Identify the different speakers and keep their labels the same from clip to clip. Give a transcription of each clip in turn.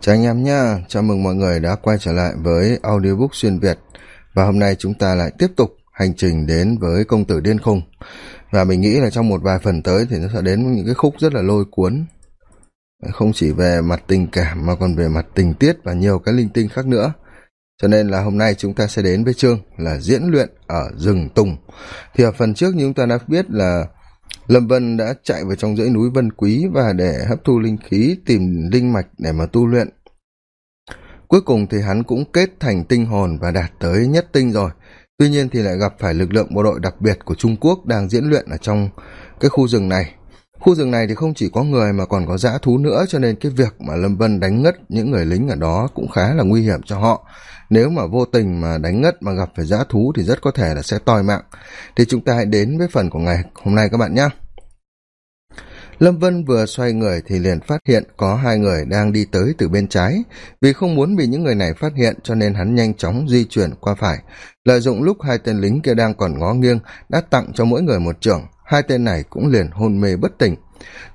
Speaker 1: chào anh em nhé chào mừng mọi người đã quay trở lại với audiobook xuyên việt. Và hôm nay chúng ta lại tiếp tục hành trình đến với công tử điên khùng. Và mình nghĩ là trong một vài phần tới thì nó sẽ đến những cái khúc rất là lôi cuốn. Không chỉ về mặt tình cảm mà còn về mặt tình tiết và nhiều cái linh tinh khác nữa. Cho nên là hôm nay chúng ta sẽ đến với chương là diễn luyện ở rừng tùng. Thì ở phần trước như chúng ta đã biết là lâm vân đã chạy vào trong dãy núi vân quý và để hấp thu linh khí, tìm linh mạch để mà tu luyện. Cuối cùng thì hắn cũng kết thành tinh hồn và đạt tới nhất tinh rồi. Tuy nhiên thì lại gặp phải lực lượng bộ đội đặc biệt của trung quốc đang diễn luyện ở trong cái khu rừng này. Khu rừng này thì không chỉ có người mà còn có dã thú nữa, cho nên cái việc mà lâm vân đánh ngất những người lính ở đó cũng khá là nguy hiểm cho họ. Nếu mà vô tình mà đánh ngất mà gặp phải dã thú thì rất có thể là sẽ toi mạng. Thì chúng ta hãy đến với phần của ngày hôm nay các bạn nhé lâm vân vừa xoay người thì liền phát hiện có hai người đang đi tới từ bên trái. Vì không muốn bị những người này phát hiện cho nên hắn nhanh chóng di chuyển qua phải. Lợi dụng lúc hai tên lính kia đang còn ngó nghiêng đã tặng cho mỗi người một trưởng. Hai tên này cũng liền hôn mê bất tỉnh.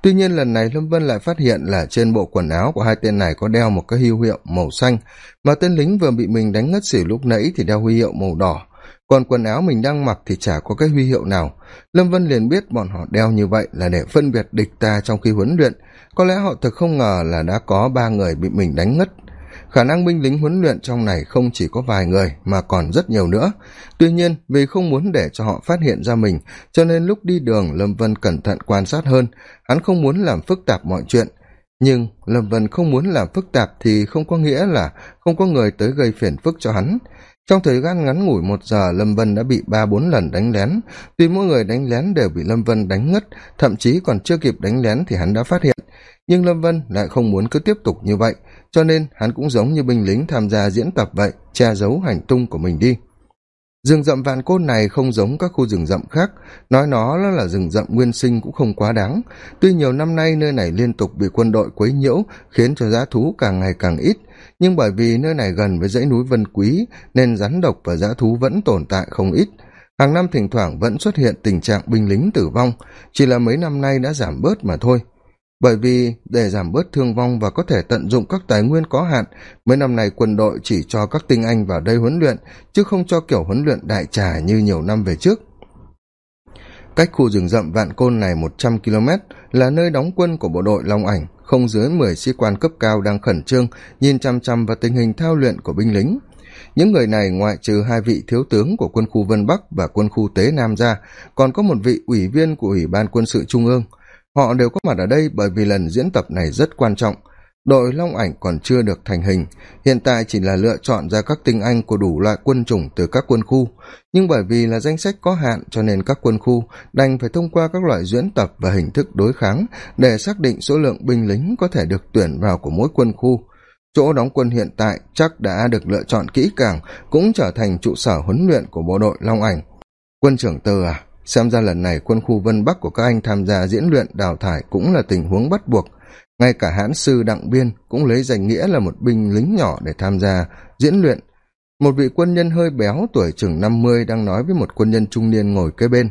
Speaker 1: Tuy nhiên lần này lâm vân lại phát hiện là trên bộ quần áo của hai tên này có đeo một cái huy hiệu màu xanh. Mà tên lính vừa bị mình đánh ngất xỉu lúc nãy thì đeo huy hiệu màu đỏ còn quần áo mình đang mặc thì chả có cái huy hiệu nào. Lâm vân liền biết bọn họ đeo như vậy là để phân biệt địch ta trong khi huấn luyện. Có lẽ họ thực không ngờ là đã có ba người bị mình đánh ngất. Khả năng binh lính huấn luyện trong này không chỉ có vài người mà còn rất nhiều nữa. Tuy nhiên, vì không muốn để cho họ phát hiện ra mình, cho nên lúc đi đường, lâm vân cẩn thận quan sát hơn. Hắn không muốn làm phức tạp mọi chuyện. Nhưng lâm vân không muốn làm phức tạp thì không có nghĩa là không có người tới gây phiền phức cho hắn trong thời gian ngắn ngủi một giờ, lâm vân đã bị ba bốn lần đánh lén. Tuy mỗi người đánh lén đều bị lâm vân đánh ngất, thậm chí còn chưa kịp đánh lén thì hắn đã phát hiện. Nhưng lâm vân lại không muốn cứ tiếp tục như vậy, cho nên hắn cũng giống như binh lính tham gia diễn tập vậy, che giấu hành tung của mình đi rừng rậm vạn côn này không giống các khu rừng rậm khác. Nói nó là rừng rậm nguyên sinh cũng không quá đáng. Tuy nhiều năm nay nơi này liên tục bị quân đội quấy nhiễu, khiến cho giá thú càng ngày càng ít. Nhưng bởi vì nơi này gần với dãy núi vân quý, nên rắn độc và giá thú vẫn tồn tại không ít. Hàng năm thỉnh thoảng vẫn xuất hiện tình trạng binh lính tử vong. Chỉ là mấy năm nay đã giảm bớt mà thôi bởi vì để giảm bớt thương vong và có thể tận dụng các tài nguyên có hạn, mấy năm này quân đội chỉ cho các tinh anh vào đây huấn luyện, chứ không cho kiểu huấn luyện đại trà như nhiều năm về trước. Cách khu rừng rậm vạn côn này một trăm km là nơi đóng quân của bộ đội long ảnh, không dưới mười sĩ quan cấp cao đang khẩn trương, nhìn chăm chăm vào tình hình thao luyện của binh lính. Những người này ngoại trừ hai vị thiếu tướng của quân khu vân bắc và quân khu tế nam ra, còn có một vị ủy viên của ủy ban quân sự trung ương họ đều có mặt ở đây bởi vì lần diễn tập này rất quan trọng. Đội long ảnh còn chưa được thành hình. Hiện tại chỉ là lựa chọn ra các tinh anh của đủ loại quân chủng từ các quân khu. Nhưng bởi vì là danh sách có hạn cho nên các quân khu đành phải thông qua các loại diễn tập và hình thức đối kháng để xác định số lượng binh lính có thể được tuyển vào của mỗi quân khu. Chỗ đóng quân hiện tại chắc đã được lựa chọn kỹ càng, cũng trở thành trụ sở huấn luyện của bộ đội long ảnh. Quân trưởng tờ à? Xem ra lần này quân khu vân bắc của các anh tham gia diễn luyện, đào thải cũng là tình huống bắt buộc. Ngay cả hãn sư đặng biên cũng lấy danh nghĩa là một binh lính nhỏ để tham gia diễn luyện. Một vị quân nhân hơi béo tuổi chừng năm mươi đang nói với một quân nhân trung niên ngồi kế bên.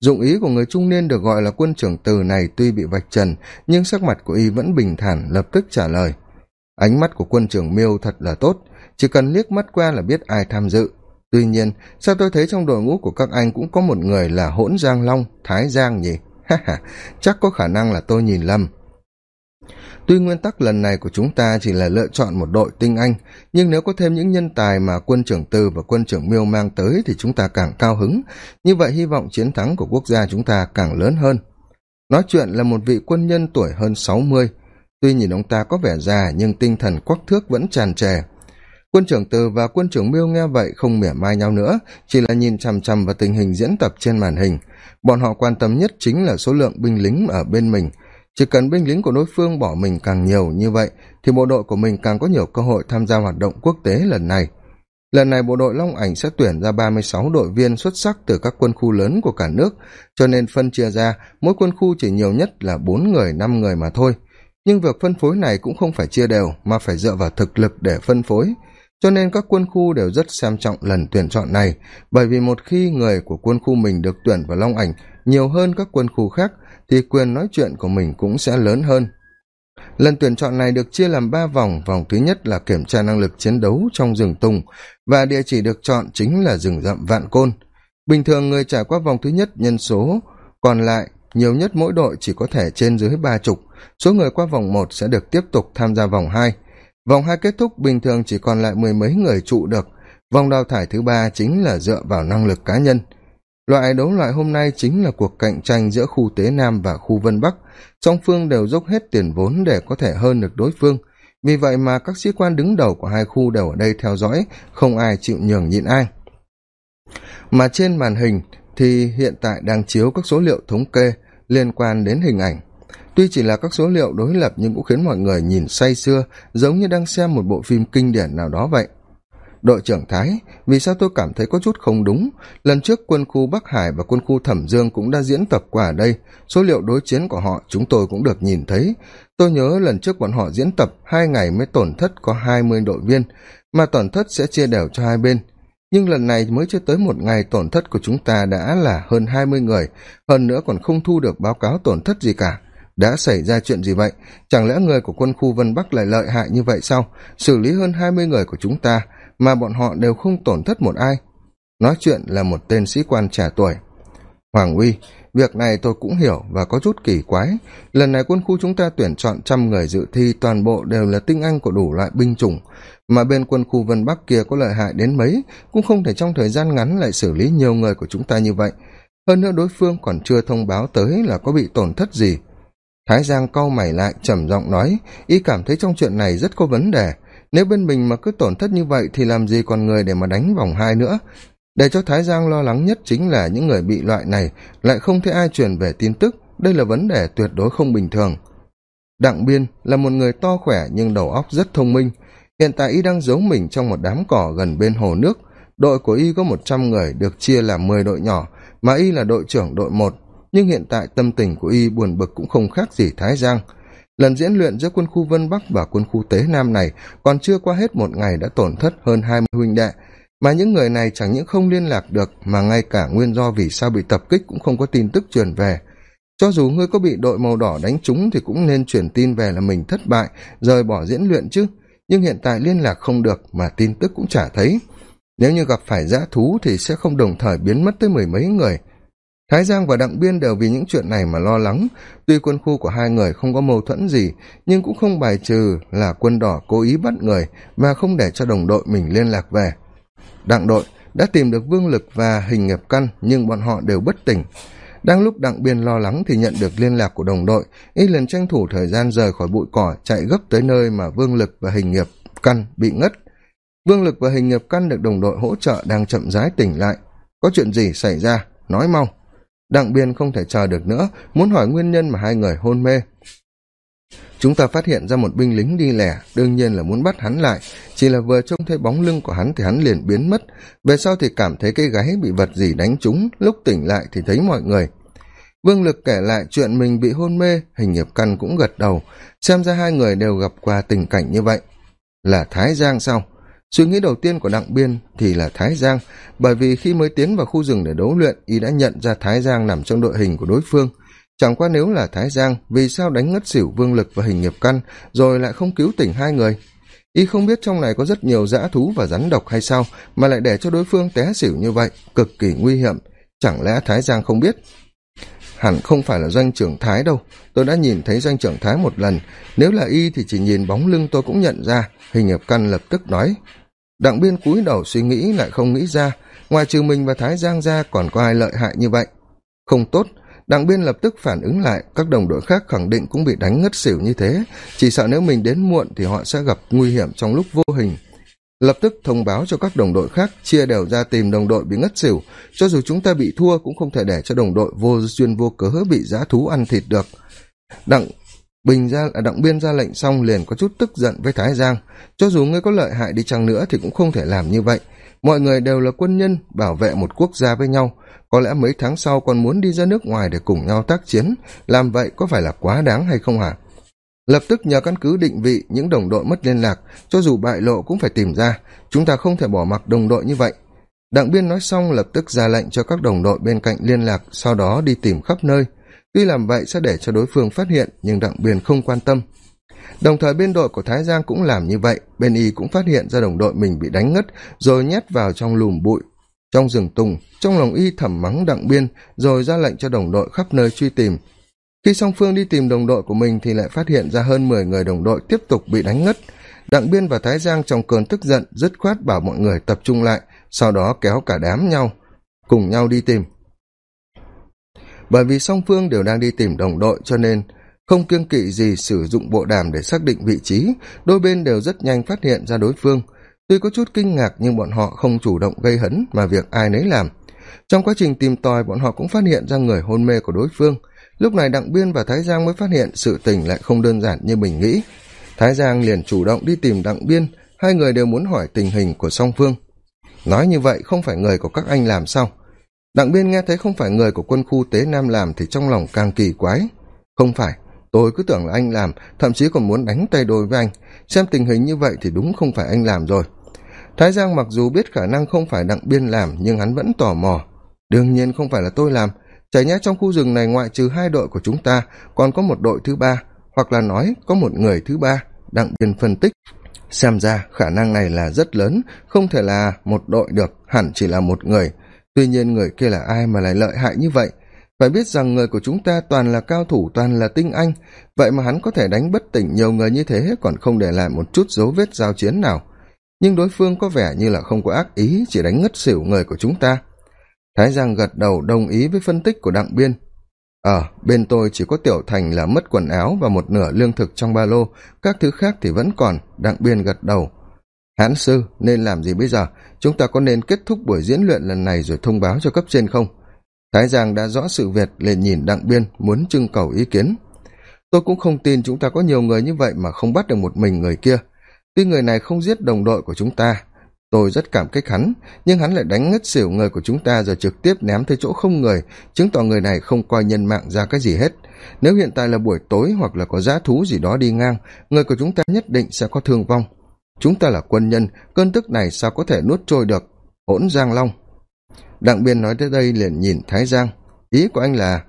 Speaker 1: Dụng ý của người trung niên được gọi là quân trưởng từ này tuy bị vạch trần, nhưng sắc mặt của y vẫn bình thản, lập tức trả lời. Ánh mắt của quân trưởng miêu thật là tốt, chỉ cần liếc mắt qua là biết ai tham dự tuy nhiên, sao tôi thấy trong đội ngũ của các anh cũng có một người là hỗn giang long, thái giang nhỉ? Ha ha, chắc có khả năng là tôi nhìn lầm. Tuy nguyên tắc lần này của chúng ta chỉ là lựa chọn một đội tinh anh, nhưng nếu có thêm những nhân tài mà quân trưởng tư và quân trưởng miêu mang tới thì chúng ta càng cao hứng. Như vậy, hy vọng chiến thắng của quốc gia chúng ta càng lớn hơn. Nói chuyện là một vị quân nhân tuổi hơn sáu mươi. Tuy nhìn ông ta có vẻ già, nhưng tinh thần quắc thước vẫn tràn trề quân trưởng từ và quân trưởng miêu nghe vậy không mỉa mai nhau nữa, chỉ là nhìn chằm chằm vào tình hình diễn tập trên màn hình. Bọn họ quan tâm nhất chính là số lượng binh lính ở bên mình. Chỉ cần binh lính của đối phương bỏ mình càng nhiều như vậy, thì bộ đội của mình càng có nhiều cơ hội tham gia hoạt động quốc tế lần này. Lần này bộ đội long ảnh sẽ tuyển ra ba mươi sáu đội viên xuất sắc từ các quân khu lớn của cả nước. Cho nên phân chia ra, mỗi quân khu chỉ nhiều nhất là bốn người, năm người mà thôi. Nhưng việc phân phối này cũng không phải chia đều, mà phải dựa vào thực lực để phân phối cho nên các quân khu đều rất xem trọng lần tuyển chọn này, bởi vì một khi người của quân khu mình được tuyển vào long ảnh nhiều hơn các quân khu khác, thì quyền nói chuyện của mình cũng sẽ lớn hơn. Lần tuyển chọn này được chia làm ba vòng vòng thứ nhất là kiểm tra năng lực chiến đấu trong rừng tùng, và địa chỉ được chọn chính là rừng rậm vạn côn. Bình thường người trải qua vòng thứ nhất nhân số, còn lại, nhiều nhất mỗi đội chỉ có thể trên dưới ba chục, số người qua vòng một sẽ được tiếp tục tham gia vòng hai vòng hai kết thúc bình thường chỉ còn lại mười mấy người trụ được. Vòng đào thải thứ ba chính là dựa vào năng lực cá nhân. Loại đấu loại hôm nay chính là cuộc cạnh tranh giữa khu tế nam và khu vân bắc. Song phương đều dốc hết tiền vốn để có thể hơn được đối phương. Vì vậy mà các sĩ quan đứng đầu của hai khu đều ở đây theo dõi, không ai chịu nhường nhịn ai. Mà trên màn hình thì hiện tại đang chiếu các số liệu thống kê liên quan đến hình ảnh tuy chỉ là các số liệu đối lập nhưng cũng khiến mọi người nhìn say sưa, giống như đang xem một bộ phim kinh điển nào đó vậy. Đội trưởng thái, vì sao tôi cảm thấy có chút không đúng? Lần trước quân khu bắc hải và quân khu thẩm dương cũng đã diễn tập qua ở đây. Số liệu đối chiến của họ chúng tôi cũng được nhìn thấy. Tôi nhớ lần trước bọn họ diễn tập, hai ngày mới tổn thất có hai mươi đội viên, mà tổn thất sẽ chia đều cho hai bên. Nhưng lần này mới chưa tới một ngày tổn thất của chúng ta đã là hơn hai mươi người, hơn nữa còn không thu được báo cáo tổn thất gì cả đã xảy ra chuyện gì vậy? Chẳng lẽ người của quân khu vân bắc lại lợi hại như vậy sao? Xử lý hơn hai mươi người của chúng ta, mà bọn họ đều không tổn thất một ai. Nói chuyện là một tên sĩ quan trẻ tuổi. Hoàng uy, việc này tôi cũng hiểu và có chút kỳ quái. Lần này quân khu chúng ta tuyển chọn trăm người dự thi toàn bộ đều là tinh anh của đủ loại binh chủng. Mà bên quân khu vân bắc kia có lợi hại đến mấy, cũng không thể trong thời gian ngắn lại xử lý nhiều người của chúng ta như vậy. Hơn nữa đối phương còn chưa thông báo tới là có bị tổn thất gì thái giang cau mày lại, trầm giọng nói, y cảm thấy trong chuyện này rất có vấn đề. Nếu bên mình mà cứ tổn thất như vậy thì làm gì còn người để mà đánh vòng hai nữa? Để cho thái giang lo lắng nhất chính là những người bị loại này lại không thấy ai truyền về tin tức. Đây là vấn đề tuyệt đối không bình thường. Đặng biên là một người to khỏe nhưng đầu óc rất thông minh. Hiện tại y đang giấu mình trong một đám cỏ gần bên hồ nước. Đội của y có một trăm người được chia làm mười đội nhỏ, mà y là đội trưởng đội một nhưng hiện tại tâm tình của y buồn bực cũng không khác gì thái giang. Lần diễn luyện giữa quân khu vân bắc và quân khu tế nam này còn chưa qua hết một ngày đã tổn thất hơn hai mươi huynh đệ. Mà những người này chẳng những không liên lạc được, mà ngay cả nguyên do vì sao bị tập kích cũng không có tin tức truyền về. Cho dù ngươi có bị đội màu đỏ đánh trúng thì cũng nên truyền tin về là mình thất bại, rời bỏ diễn luyện chứ. Nhưng hiện tại liên lạc không được, mà tin tức cũng chả thấy. Nếu như gặp phải dã thú thì sẽ không đồng thời biến mất tới mười mấy người thái giang và đặng biên đều vì những chuyện này mà lo lắng. Tuy quân khu của hai người không có mâu thuẫn gì, nhưng cũng không bài trừ là quân đỏ cố ý bắt người và không để cho đồng đội mình liên lạc về. Đặng đội đã tìm được vương lực và hình nghiệp căn, nhưng bọn họ đều bất tỉnh. Đang lúc đặng biên lo lắng thì nhận được liên lạc của đồng đội, y liền tranh thủ thời gian rời khỏi bụi cỏ, chạy gấp tới nơi mà vương lực và hình nghiệp căn bị ngất. Vương lực và hình nghiệp căn được đồng đội hỗ trợ đang chậm rãi tỉnh lại. Có chuyện gì xảy ra? Nói mau đặng biên không thể chờ được nữa, muốn hỏi nguyên nhân mà hai người hôn mê. Chúng ta phát hiện ra một binh lính đi lẻ, đương nhiên là muốn bắt hắn lại. Chỉ là vừa trông thấy bóng lưng của hắn thì hắn liền biến mất. Về sau thì cảm thấy cái gáy bị vật gì đánh trúng, lúc tỉnh lại thì thấy mọi người. Vương lực kể lại chuyện mình bị hôn mê, hình nghiệp căn cũng gật đầu. Xem ra hai người đều gặp qua tình cảnh như vậy. Là thái giang sao? Suy nghĩ đầu tiên của đặng biên thì là thái giang, bởi vì khi mới tiến vào khu rừng để đấu luyện, y đã nhận ra thái giang nằm trong đội hình của đối phương. Chẳng qua nếu là thái giang, vì sao đánh ngất xỉu vương lực và hình nghiệp căn, rồi lại không cứu tỉnh hai người? Y không biết trong này có rất nhiều dã thú và rắn độc hay sao, mà lại để cho đối phương té xỉu như vậy, cực kỳ nguy hiểm. Chẳng lẽ thái giang không biết? Hẳn không phải là doanh trưởng thái đâu. Tôi đã nhìn thấy doanh trưởng thái một lần. Nếu là y thì chỉ nhìn bóng lưng tôi cũng nhận ra. Hình nghiệp căn lập tức nói. Đặng biên cúi đầu suy nghĩ lại không nghĩ ra. Ngoài trừ mình và thái giang ra, còn có ai lợi hại như vậy? Không tốt. Đặng biên lập tức phản ứng lại. Các đồng đội khác khẳng định cũng bị đánh ngất xỉu như thế. Chỉ sợ nếu mình đến muộn thì họ sẽ gặp nguy hiểm trong lúc vô hình lập tức thông báo cho các đồng đội khác chia đều ra tìm đồng đội bị ngất xỉu. Cho dù chúng ta bị thua, cũng không thể để cho đồng đội vô duyên vô cớ bị g thú ăn thịt được. Đặng bình ra à, đặng biên ra lệnh xong liền có chút tức giận với thái giang. Cho dù ngươi có lợi hại đi chăng nữa thì cũng không thể làm như vậy. Mọi người đều là quân nhân, bảo vệ một quốc gia với nhau. Có lẽ mấy tháng sau còn muốn đi ra nước ngoài để cùng nhau tác chiến. Làm vậy có phải là quá đáng hay không hả? Lập tức nhờ căn cứ định vị những đồng đội mất liên lạc, cho dù bại lộ cũng phải tìm ra. Chúng ta không thể bỏ mặc đồng đội như vậy. Đặng biên nói xong lập tức ra lệnh cho các đồng đội bên cạnh liên lạc, sau đó đi tìm khắp nơi. Tuy làm vậy sẽ để cho đối phương phát hiện, nhưng đặng biên không quan tâm. Đồng thời bên đội của thái giang cũng làm như vậy, bên y cũng phát hiện ra đồng đội mình bị đánh ngất, rồi nhét vào trong lùm bụi. Trong rừng tùng, trong lòng y thầm mắng đặng biên, rồi ra lệnh cho đồng đội khắp nơi truy tìm khi song phương đi tìm đồng đội của mình thì lại phát hiện ra hơn mười người đồng đội tiếp tục bị đánh ngất. Đặng biên và thái giang trong cơn tức giận, dứt khoát bảo mọi người tập trung lại, sau đó kéo cả đám nhau, cùng nhau đi tìm. Bởi vì song phương đều đang đi tìm đồng đội cho nên không kiêng kỵ gì sử dụng bộ đàm để xác định vị trí. Đôi bên đều rất nhanh phát hiện ra đối phương. Tuy có chút kinh ngạc nhưng bọn họ không chủ động gây hấn mà việc ai nấy làm. Trong quá trình tìm tòi, bọn họ cũng phát hiện ra người hôn mê của đối phương lúc này đặng biên và thái giang mới phát hiện sự tình lại không đơn giản như mình nghĩ. Thái giang liền chủ động đi tìm đặng biên, hai người đều muốn hỏi tình hình của song phương. Nói như vậy không phải người của các anh làm sao? Đặng biên nghe thấy không phải người của quân khu tế nam làm thì trong lòng càng kỳ quái. Không phải, tôi cứ tưởng là anh làm, thậm chí còn muốn đánh tay đôi với anh. Xem tình hình như vậy thì đúng không phải anh làm rồi. Thái giang mặc dù biết khả năng không phải đặng biên làm, nhưng hắn vẫn tò mò. Đương nhiên không phải là tôi làm chả nhẽ trong khu rừng này ngoại trừ hai đội của chúng ta, còn có một đội thứ ba, hoặc là nói có một người thứ ba đặng biên phân tích. Xem ra khả năng này là rất lớn, không thể là một đội được, hẳn chỉ là một người. Tuy nhiên người kia là ai mà lại lợi hại như vậy? Phải biết rằng người của chúng ta toàn là cao thủ, toàn là tinh anh. Vậy mà hắn có thể đánh bất tỉnh nhiều người như thế, còn không để lại một chút dấu vết giao chiến nào. Nhưng đối phương có vẻ như là không có ác ý, chỉ đánh ngất xỉu người của chúng ta thái giang gật đầu đồng ý với phân tích của đặng biên. Ở bên tôi chỉ có tiểu thành là mất quần áo và một nửa lương thực trong ba lô. Các thứ khác thì vẫn còn, đặng biên gật đầu. Hãn sư, nên làm gì bây giờ? Chúng ta có nên kết thúc buổi diễn luyện lần này rồi thông báo cho cấp trên không? Thái giang đã rõ sự việc, liền nhìn đặng biên, muốn trưng cầu ý kiến. Tôi cũng không tin chúng ta có nhiều người như vậy mà không bắt được một mình người kia. Tuy người này không giết đồng đội của chúng ta tôi rất cảm kích hắn, nhưng hắn lại đánh ngất xỉu người của chúng ta rồi trực tiếp ném tới chỗ không người, chứng tỏ người này không coi nhân mạng ra cái gì hết. Nếu hiện tại là buổi tối hoặc là có giá thú gì đó đi ngang, người của chúng ta nhất định sẽ có thương vong. Chúng ta là quân nhân, cơn tức này sao có thể nuốt trôi được? Hỗn giang long. Đặng biên nói tới đây liền nhìn thái giang. Ý của anh là,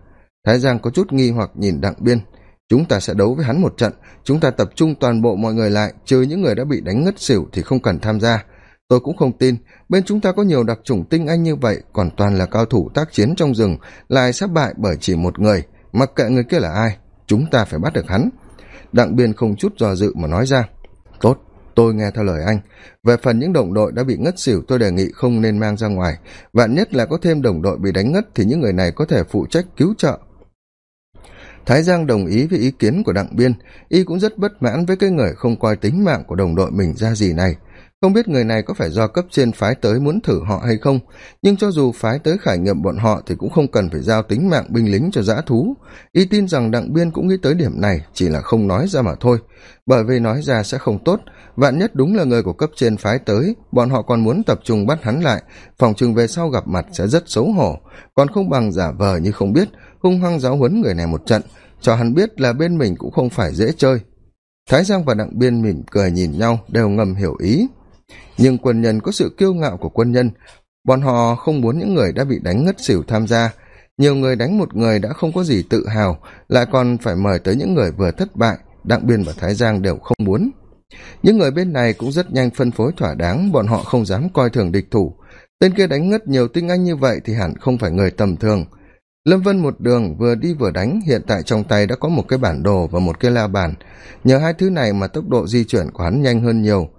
Speaker 1: thái giang có chút nghi hoặc nhìn đặng biên. Chúng ta sẽ đấu với hắn một trận, chúng ta tập trung toàn bộ mọi người lại, trừ những người đã bị đánh ngất xỉu thì không cần tham gia tôi cũng không tin. Bên chúng ta có nhiều đặc trùng tinh anh như vậy, còn toàn là cao thủ tác chiến trong rừng, lại sắp bại bởi chỉ một người. Mặc kệ người kia là ai, chúng ta phải bắt được hắn. Đặng biên không chút dò dự mà nói ra. Tốt, tôi nghe theo lời anh. Về phần những đồng đội đã bị ngất xỉu, tôi đề nghị không nên mang ra ngoài. Vạn nhất là có thêm đồng đội bị đánh ngất, thì những người này có thể phụ trách cứu trợ. Thái giang đồng ý với ý kiến của đặng biên. Y cũng rất bất mãn với cái người không coi tính mạng của đồng đội mình ra gì này không biết người này có phải do cấp trên phái tới muốn thử họ hay không, nhưng cho dù phái tới khải nghiệm bọn họ thì cũng không cần phải giao tính mạng binh lính cho dã thú. Y tin rằng đặng biên cũng nghĩ tới điểm này chỉ là không nói ra mà thôi. Bởi vì nói ra sẽ không tốt, vạn nhất đúng là người của cấp trên phái tới, bọn họ còn muốn tập trung bắt hắn lại, phòng chừng về sau gặp mặt sẽ rất xấu hổ. Còn không bằng giả vờ như không biết, hung hăng giáo huấn người này một trận, cho hắn biết là bên mình cũng không phải dễ chơi. Thái giang và đặng biên mỉm cười nhìn nhau, đều ngầm hiểu ý nhưng quân nhân có sự kiêu ngạo của quân nhân. Bọn họ không muốn những người đã bị đánh ngất xỉu tham gia. Nhiều người đánh một người đã không có gì tự hào, lại còn phải mời tới những người vừa thất bại, đặng biên và thái giang đều không muốn. Những người bên này cũng rất nhanh phân phối thỏa đáng, bọn họ không dám coi thường địch thủ. Tên kia đánh ngất nhiều tinh anh như vậy thì hẳn không phải người tầm thường. Lâm vân một đường vừa đi vừa đánh, hiện tại trong tay đã có một cái bản đồ và một cái la bàn. Nhờ hai thứ này mà tốc độ di chuyển của hắn nhanh hơn nhiều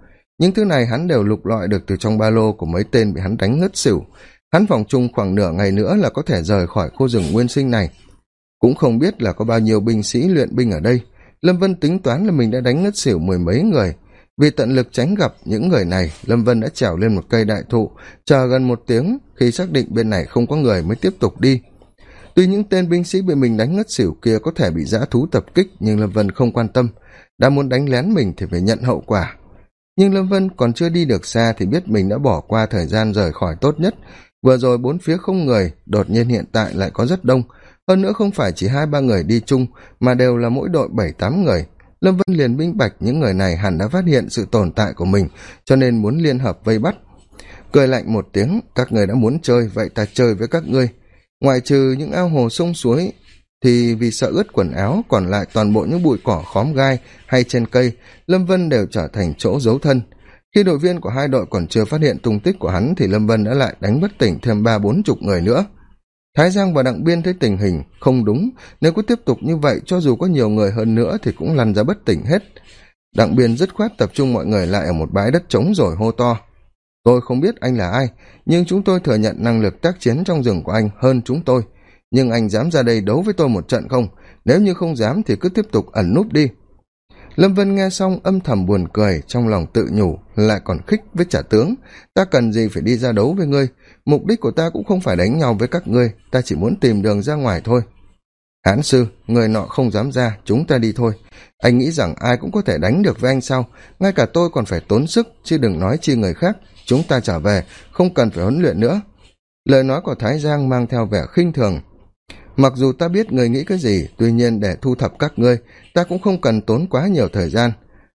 Speaker 1: những thứ này hắn đều lục lọi được từ trong ba lô của mấy tên bị hắn đánh ngất xỉu. Hắn vòng chung khoảng nửa ngày nữa là có thể rời khỏi khu rừng nguyên sinh này. Cũng không biết là có bao nhiêu binh sĩ luyện binh ở đây. Lâm vân tính toán là mình đã đánh ngất xỉu mười mấy người. Vì tận lực tránh gặp những người này, lâm vân đã trèo lên một cây đại thụ, chờ gần một tiếng khi xác định bên này không có người mới tiếp tục đi. Tuy những tên binh sĩ bị mình đánh ngất xỉu kia có thể bị dã thú tập kích, nhưng lâm vân không quan tâm. Đã muốn đánh lén mình thì phải nhận hậu quả nhưng lâm vân còn chưa đi được xa thì biết mình đã bỏ qua thời gian rời khỏi tốt nhất. Vừa rồi bốn phía không người, đột nhiên hiện tại lại có rất đông. Hơn nữa không phải chỉ hai ba người đi chung, mà đều là mỗi đội bảy, tám người. Lâm vân liền minh bạch những người này hẳn đã phát hiện sự tồn tại của mình, cho nên muốn liên hợp vây bắt. Cười lạnh một tiếng, các người đã muốn chơi, vậy ta chơi với các ngươi. Ngoại trừ những ao hồ sông suối thì vì sợ ướt quần áo, còn lại toàn bộ những bụi cỏ khóm gai hay trên cây, lâm vân đều trở thành chỗ giấu thân. Khi đội viên của hai đội còn chưa phát hiện tung tích của hắn thì lâm vân đã lại đánh bất tỉnh thêm ba bốn chục người nữa. Thái giang và đặng biên thấy tình hình không đúng, nếu cứ tiếp tục như vậy, cho dù có nhiều người hơn nữa thì cũng lăn ra bất tỉnh hết. Đặng biên dứt khoát tập trung mọi người lại ở một bãi đất trống rồi hô to. Tôi không biết anh là ai, nhưng chúng tôi thừa nhận năng lực tác chiến trong rừng của anh hơn chúng tôi nhưng anh dám ra đây đấu với tôi một trận không? Nếu như không dám thì cứ tiếp tục ẩn núp đi. Lâm vân nghe xong âm thầm buồn cười, trong lòng tự nhủ, lại còn khích với trả tướng. Ta cần gì phải đi ra đấu với ngươi? Mục đích của ta cũng không phải đánh nhau với các ngươi, ta chỉ muốn tìm đường ra ngoài thôi. Hán sư, người nọ không dám ra, chúng ta đi thôi. Anh nghĩ rằng ai cũng có thể đánh được với anh sao? Ngay cả tôi còn phải tốn sức, chứ đừng nói chi người khác. Chúng ta trở về, không cần phải huấn luyện nữa. Lời nói của thái giang mang theo vẻ khinh thường mặc dù ta biết người nghĩ cái gì, tuy nhiên để thu thập các ngươi, ta cũng không cần tốn quá nhiều thời gian.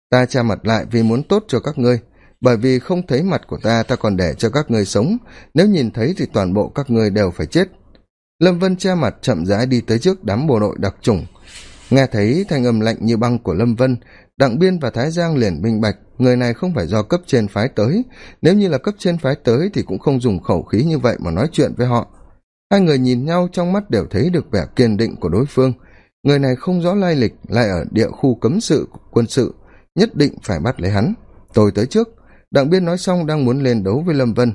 Speaker 1: Ta tra mặt lại vì muốn tốt cho các ngươi, bởi vì không thấy mặt của ta ta còn để cho các ngươi sống. Nếu nhìn thấy thì toàn bộ các ngươi đều phải chết. Lâm vân che mặt chậm rãi đi tới trước đám bộ đội đặc trùng nghe thấy thanh âm lạnh như băng của lâm vân, đặng biên và thái giang liền minh bạch, người này không phải do cấp trên phái tới. Nếu như là cấp trên phái tới thì cũng không dùng khẩu khí như vậy mà nói chuyện với họ hai người nhìn nhau trong mắt đều thấy được vẻ kiên định của đối phương. Người này không rõ lai lịch, lại ở địa khu cấm sự, quân sự, nhất định phải bắt lấy hắn. Tôi tới trước. Đặng biên nói xong đang muốn lên đấu với lâm vân.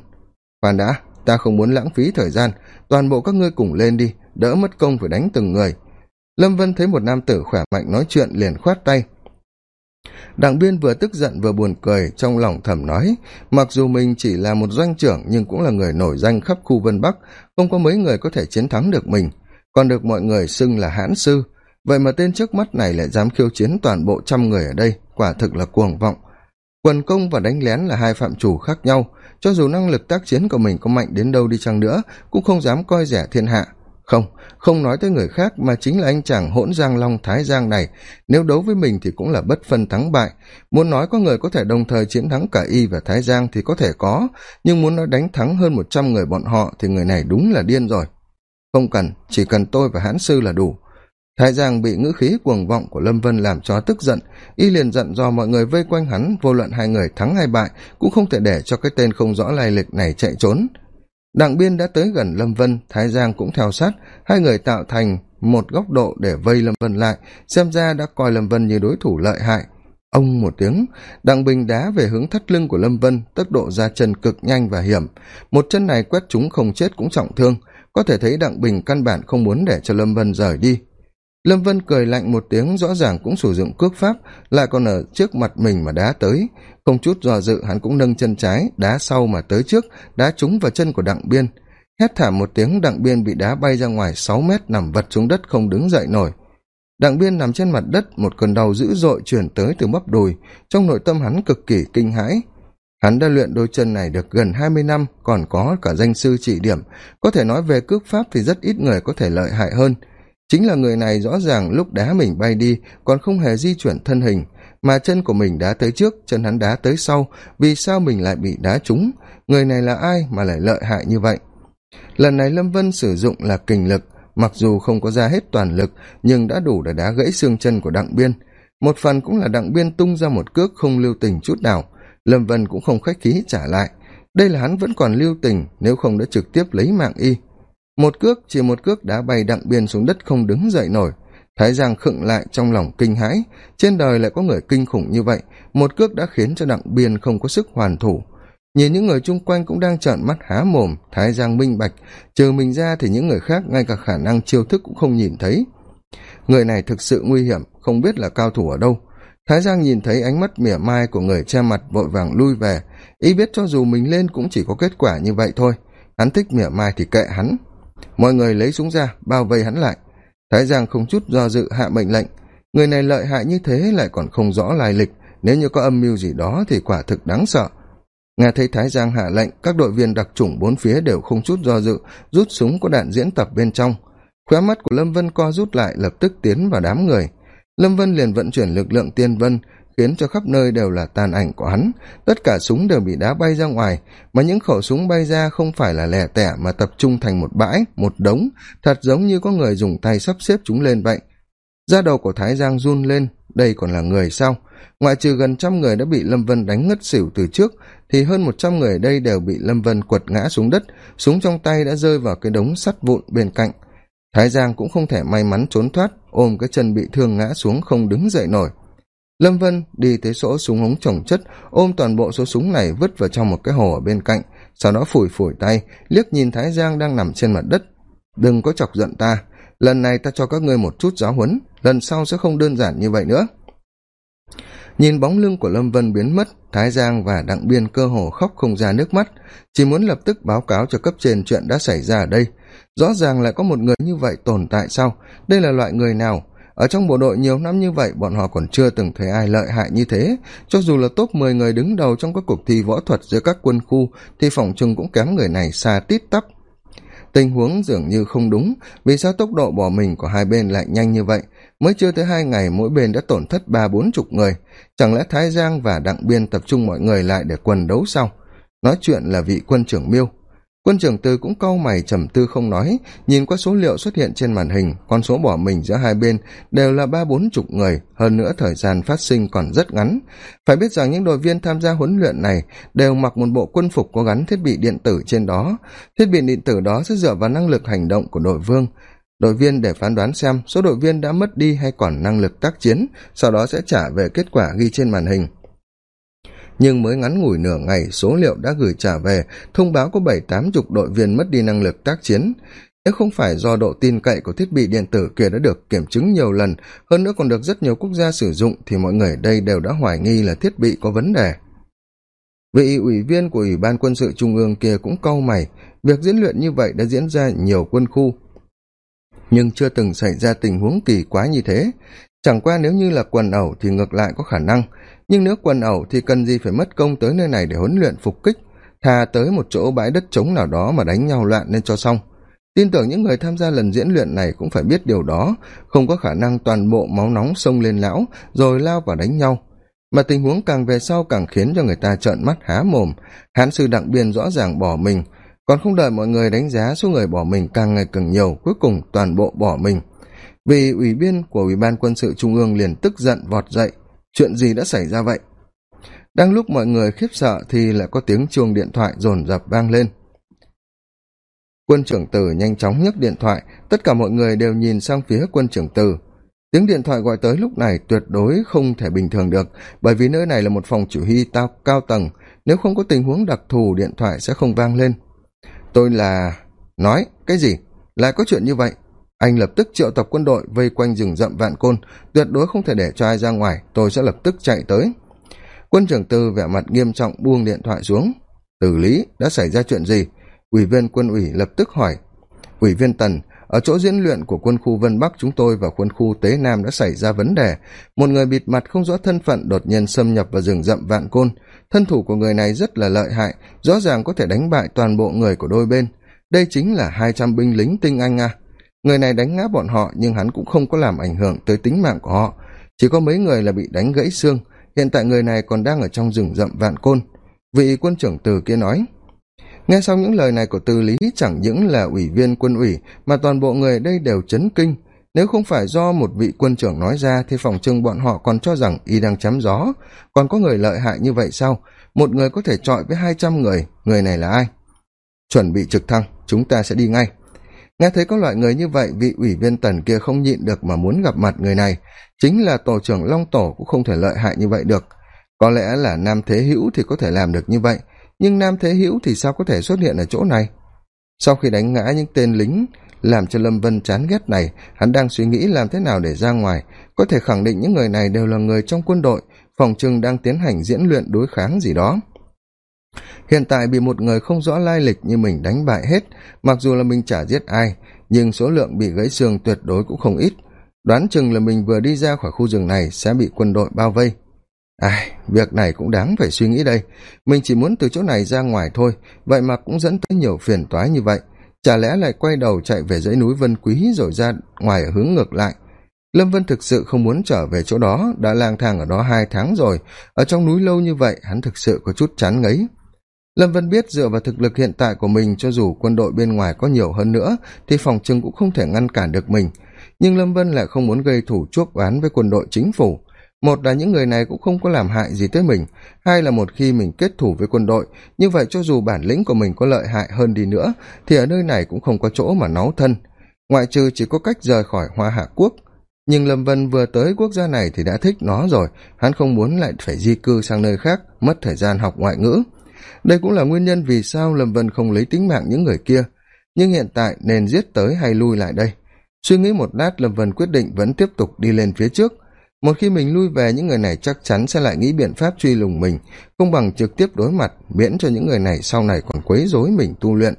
Speaker 1: Khoan đã, ta không muốn lãng phí thời gian. Toàn bộ các ngươi cùng lên đi, đỡ mất công phải đánh từng người. Lâm vân thấy một nam tử khỏe mạnh nói chuyện liền khoát tay đặng viên vừa tức giận vừa buồn cười, trong lòng thầm nói, mặc dù mình chỉ là một doanh trưởng nhưng cũng là người nổi danh khắp khu vân bắc, không có mấy người có thể chiến thắng được mình. Còn được mọi người xưng là hãn sư, vậy mà tên trước mắt này lại dám khiêu chiến toàn bộ trăm người ở đây, quả thực là cuồng vọng. Quần công và đánh lén là hai phạm chủ khác nhau, cho dù năng lực tác chiến của mình có mạnh đến đâu đi chăng nữa, cũng không dám coi rẻ thiên hạ không không nói tới người khác mà chính là anh chàng hỗn giang long thái giang này. Nếu đấu với mình thì cũng là bất phân thắng bại. Muốn nói có người có thể đồng thời chiến thắng cả y và thái giang thì có thể có, nhưng muốn nói đánh thắng hơn một trăm người bọn họ thì người này đúng là điên rồi. Không cần, chỉ cần tôi và hãn sư là đủ. Thái giang bị ngữ khí cuồng vọng của lâm vân làm cho tức giận. Y liền giận do mọi người vây quanh hắn, vô luận hai người thắng hay bại, cũng không thể để cho cái tên không rõ lai lịch này chạy trốn đặng biên đã tới gần lâm vân, thái giang cũng theo sát. Hai người tạo thành một góc độ để vây lâm vân lại, xem ra đã coi lâm vân như đối thủ lợi hại. Ông một tiếng, đặng bình đá về hướng thắt lưng của lâm vân, tốc độ ra chân cực nhanh và hiểm. Một chân này quét chúng không chết cũng trọng thương. Có thể thấy đặng bình căn bản không muốn để cho lâm vân rời đi lâm vân cười lạnh một tiếng, rõ ràng cũng sử dụng cước pháp, lại còn ở trước mặt mình mà đá tới. Không chút do dự, hắn cũng nâng chân trái, đá sau mà tới trước, đá trúng vào chân của đặng biên. Hét thảm một tiếng, đặng biên bị đá bay ra ngoài sáu mét, nằm vật xuống đất không đứng dậy nổi. Đặng biên nằm trên mặt đất, một cơn đau dữ dội chuyển tới từ bắp đùi. Trong nội tâm hắn cực kỳ kinh hãi. Hắn đã luyện đôi chân này được gần hai mươi năm, còn có cả danh sư chỉ điểm. Có thể nói về cước pháp thì rất ít người có thể lợi hại hơn chính là người này rõ ràng lúc đá mình bay đi, còn không hề di chuyển thân hình, mà chân của mình đá tới trước, chân hắn đá tới sau, vì sao mình lại bị đá trúng? Người này là ai mà lại lợi hại như vậy? Lần này lâm vân sử dụng là kình lực, mặc dù không có ra hết toàn lực, nhưng đã đủ để đá gãy xương chân của đặng biên. Một phần cũng là đặng biên tung ra một cước không lưu tình chút nào. Lâm vân cũng không khách khí trả lại. Đây là hắn vẫn còn lưu tình, nếu không đã trực tiếp lấy mạng y một cước chỉ một cước đá bay đặng biên xuống đất không đứng dậy nổi. Thái giang khựng lại trong lòng kinh hãi. Trên đời lại có người kinh khủng như vậy. Một cước đã khiến cho đặng biên không có sức hoàn thủ. Nhìn những người chung quanh cũng đang trợn mắt há mồm. Thái giang minh bạch. Trừ mình ra thì những người khác ngay cả khả năng chiêu thức cũng không nhìn thấy. Người này thực sự nguy hiểm, không biết là cao thủ ở đâu. Thái giang nhìn thấy ánh mắt mỉa mai của người che mặt vội vàng lui về. Ý biết cho dù mình lên cũng chỉ có kết quả như vậy thôi. Hắn thích mỉa mai thì kệ hắn mọi người lấy súng ra, bao vây hắn lại. Thái giang không chút do dự hạ mệnh lệnh. Người này lợi hại như thế lại còn không rõ lai lịch. Nếu như có âm mưu gì đó thì quả thực đáng sợ. Nghe thấy thái giang hạ lệnh, các đội viên đặc trùng bốn phía đều không chút do dự rút súng có đạn diễn tập bên trong. Khóe mắt của lâm vân co rút lại, lập tức tiến vào đám người. Lâm vân liền vận chuyển lực lượng tiên vân khiến cho khắp nơi đều là tàn ảnh của hắn. Tất cả súng đều bị đá bay ra ngoài, mà những khẩu súng bay ra không phải là lẻ tẻ mà tập trung thành một bãi, một đống. Thật giống như có người dùng tay sắp xếp chúng lên vậy. Da đầu của thái giang run lên, đây còn là người sao? Ngoại trừ gần trăm người đã bị lâm vân đánh ngất xỉu từ trước, thì hơn một trăm người ở đây đều bị lâm vân quật ngã xuống đất. Súng trong tay đã rơi vào cái đống sắt vụn bên cạnh. Thái giang cũng không thể may mắn trốn thoát, ôm cái chân bị thương ngã xuống không đứng dậy nổi lâm vân đi tới chỗ súng ống trồng chất, ôm toàn bộ số súng này vứt vào trong một cái hồ ở bên cạnh, sau đó phủi phủi tay, liếc nhìn thái giang đang nằm trên mặt đất. Đừng có chọc giận ta, lần này ta cho các ngươi một chút giáo huấn, lần sau sẽ không đơn giản như vậy nữa. Nhìn bóng lưng của lâm vân biến mất, thái giang và đặng biên cơ hồ khóc không ra nước mắt, chỉ muốn lập tức báo cáo cho cấp trên chuyện đã xảy ra ở đây. Rõ ràng lại có một người như vậy tồn tại sau. đây là loại người nào? Ở trong bộ đội nhiều năm như vậy, bọn họ còn chưa từng thấy ai lợi hại như thế. Cho dù là top mười người đứng đầu trong các cuộc thi võ thuật giữa các quân khu, thì phòng chừng cũng kém người này xa tít tắp. Tình huống dường như không đúng. Vì sao tốc độ bỏ mình của hai bên lại nhanh như vậy? Mới chưa tới hai ngày, mỗi bên đã tổn thất ba bốn chục người. Chẳng lẽ thái giang và đặng biên tập trung mọi người lại để quần đấu sau? Nói chuyện là vị quân trưởng miêu quân trưởng tư cũng cau mày trầm tư không nói, nhìn qua số liệu xuất hiện trên màn hình, con số bỏ mình giữa hai bên đều là ba bốn chục người, hơn nữa thời gian phát sinh còn rất ngắn. Phải biết rằng những đội viên tham gia huấn luyện này đều mặc một bộ quân phục có gắn thiết bị điện tử trên đó. Thiết bị điện tử đó sẽ dựa vào năng lực hành động của đội vương. Đội viên để phán đoán xem số đội viên đã mất đi hay còn năng lực tác chiến, sau đó sẽ trả về kết quả ghi trên màn hình nhưng mới ngắn ngủi nửa ngày, số liệu đã gửi trả về, thông báo có bảy tám chục đội viên mất đi năng lực tác chiến. Nếu không phải do độ tin cậy của thiết bị điện tử kia đã được kiểm chứng nhiều lần, hơn nữa còn được rất nhiều quốc gia sử dụng, thì mọi người đây đều đã hoài nghi là thiết bị có vấn đề. Vị ủy viên của ủy ban quân sự trung ương kia cũng cau mày. Việc diễn luyện như vậy đã diễn ra nhiều quân khu, nhưng chưa từng xảy ra tình huống kỳ quá như thế. Chẳng qua nếu như là quần ẩu thì ngược lại có khả năng nhưng nếu quần ẩu thì cần gì phải mất công tới nơi này để huấn luyện phục kích thà tới một chỗ bãi đất trống nào đó mà đánh nhau loạn lên cho xong. Tin tưởng những người tham gia lần diễn luyện này cũng phải biết điều đó, không có khả năng toàn bộ máu nóng xông lên lão rồi lao vào đánh nhau. Mà tình huống càng về sau càng khiến cho người ta trợn mắt há mồm, hán sư đặng biên rõ ràng bỏ mình. Còn không đợi mọi người đánh giá số người bỏ mình càng ngày càng nhiều, cuối cùng toàn bộ bỏ mình. Vì ủy viên của ủy ban quân sự trung ương liền tức giận vọt dậy chuyện gì đã xảy ra vậy? Đang lúc mọi người khiếp sợ thì lại có tiếng chuông điện thoại rồn rập vang lên. Quân trưởng tử nhanh chóng nhấc điện thoại, tất cả mọi người đều nhìn sang phía quân trưởng tử tiếng điện thoại gọi tới lúc này tuyệt đối không thể bình thường được, bởi vì nơi này là một phòng chủ huy tao, cao tầng. Nếu không có tình huống đặc thù, điện thoại sẽ không vang lên. Tôi là nói, cái gì? Lại có chuyện như vậy? Anh lập tức triệu tập quân đội vây quanh rừng rậm vạn côn, tuyệt đối không thể để cho ai ra ngoài, tôi sẽ lập tức chạy tới. Quân trưởng tư vẻ mặt nghiêm trọng buông điện thoại xuống. Tử lý, đã xảy ra chuyện gì? Ủy viên quân ủy lập tức hỏi. Ủy viên tần, ở chỗ diễn luyện của quân khu vân bắc chúng tôi và quân khu tế nam đã xảy ra vấn đề. Một người bịt mặt không rõ thân phận đột nhiên xâm nhập vào rừng rậm vạn côn. Thân thủ của người này rất là lợi hại, rõ ràng có thể đánh bại toàn bộ người của đôi bên. Đây chính là hai trăm binh lính tinh anh à người này đánh ngã bọn họ nhưng hắn cũng không có làm ảnh hưởng tới tính mạng của họ. Chỉ có mấy người là bị đánh gãy xương. Hiện tại người này còn đang ở trong rừng rậm vạn côn. Vị quân trưởng từ kia nói, nghe xong những lời này của từ lý, chẳng những là ủy viên quân ủy, mà toàn bộ người đây đều chấn kinh. Nếu không phải do một vị quân trưởng nói ra, thì phòng trưng bọn họ còn cho rằng y đang chém gió. Còn có người lợi hại như vậy sao? Một người có thể chọi với hai trăm người. Người này là ai? Chuẩn bị trực thăng, chúng ta sẽ đi ngay nghe thấy có loại người như vậy, vị ủy viên tần kia không nhịn được mà muốn gặp mặt người này. Chính là tổ trưởng long tổ cũng không thể lợi hại như vậy được. Có lẽ là nam thế hữu thì có thể làm được như vậy, nhưng nam thế hữu thì sao có thể xuất hiện ở chỗ này? Sau khi đánh ngã những tên lính làm cho lâm vân chán ghét này, hắn đang suy nghĩ làm thế nào để ra ngoài. Có thể khẳng định những người này đều là người trong quân đội, phòng chừng đang tiến hành diễn luyện đối kháng gì đó hiện tại bị một người không rõ lai lịch như mình đánh bại hết, mặc dù là mình chả giết ai, nhưng số lượng bị gãy xương tuyệt đối cũng không ít. Đoán chừng là mình vừa đi ra khỏi khu rừng này sẽ bị quân đội bao vây. Ai, việc này cũng đáng phải suy nghĩ đây. Mình chỉ muốn từ chỗ này ra ngoài thôi, vậy mà cũng dẫn tới nhiều phiền toái như vậy. Chả lẽ lại quay đầu chạy về dãy núi vân quý rồi ra ngoài ở hướng ngược lại? Lâm vân thực sự không muốn trở về chỗ đó, đã lang thang ở đó hai tháng rồi. Ở trong núi lâu như vậy, hắn thực sự có chút chán ngấy lâm vân biết dựa vào thực lực hiện tại của mình cho dù quân đội bên ngoài có nhiều hơn nữa, thì phòng chừng cũng không thể ngăn cản được mình. Nhưng lâm vân lại không muốn gây thủ chuốc oán với quân đội chính phủ. Một là những người này cũng không có làm hại gì tới mình. Hai là một khi mình kết thủ với quân đội, như vậy cho dù bản lĩnh của mình có lợi hại hơn đi nữa, thì ở nơi này cũng không có chỗ mà náu thân. Ngoại trừ chỉ có cách rời khỏi hoa hạ quốc. Nhưng lâm vân vừa tới quốc gia này thì đã thích nó rồi. Hắn không muốn lại phải di cư sang nơi khác, mất thời gian học ngoại ngữ đây cũng là nguyên nhân vì sao lâm vân không lấy tính mạng những người kia. Nhưng hiện tại nên giết tới hay lui lại đây? Suy nghĩ một lát, lâm vân quyết định vẫn tiếp tục đi lên phía trước. Một khi mình lui về, những người này chắc chắn sẽ lại nghĩ biện pháp truy lùng mình, không bằng trực tiếp đối mặt, miễn cho những người này sau này còn quấy rối mình tu luyện.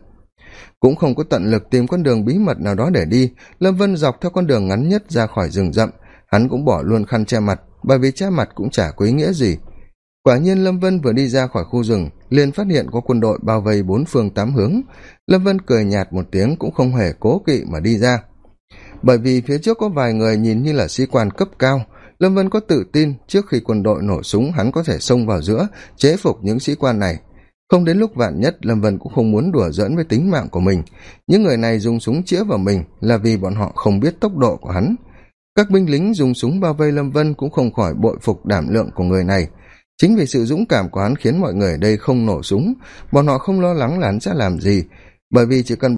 Speaker 1: Cũng không có tận lực tìm con đường bí mật nào đó để đi, lâm vân dọc theo con đường ngắn nhất ra khỏi rừng rậm. Hắn cũng bỏ luôn khăn che mặt, bởi vì che mặt cũng chả có ý nghĩa gì. Quả nhiên lâm vân vừa đi ra khỏi khu rừng liền phát hiện có quân đội bao vây bốn phương tám hướng. Lâm vân cười nhạt một tiếng cũng không hề cố kỵ mà đi ra. Bởi vì phía trước có vài người nhìn như là sĩ quan cấp cao, lâm vân có tự tin trước khi quân đội nổ súng hắn có thể xông vào giữa, chế phục những sĩ quan này. Không đến lúc vạn nhất, lâm vân cũng không muốn đùa giỡn với tính mạng của mình. Những người này dùng súng chĩa vào mình là vì bọn họ không biết tốc độ của hắn. Các binh lính dùng súng bao vây lâm vân cũng không khỏi bội phục đảm lượng của người này chính vì sự dũng cảm của hắn khiến mọi người ở đây không nổ súng, bọn họ không lo lắng là hắn sẽ làm gì, bởi vì chỉ cần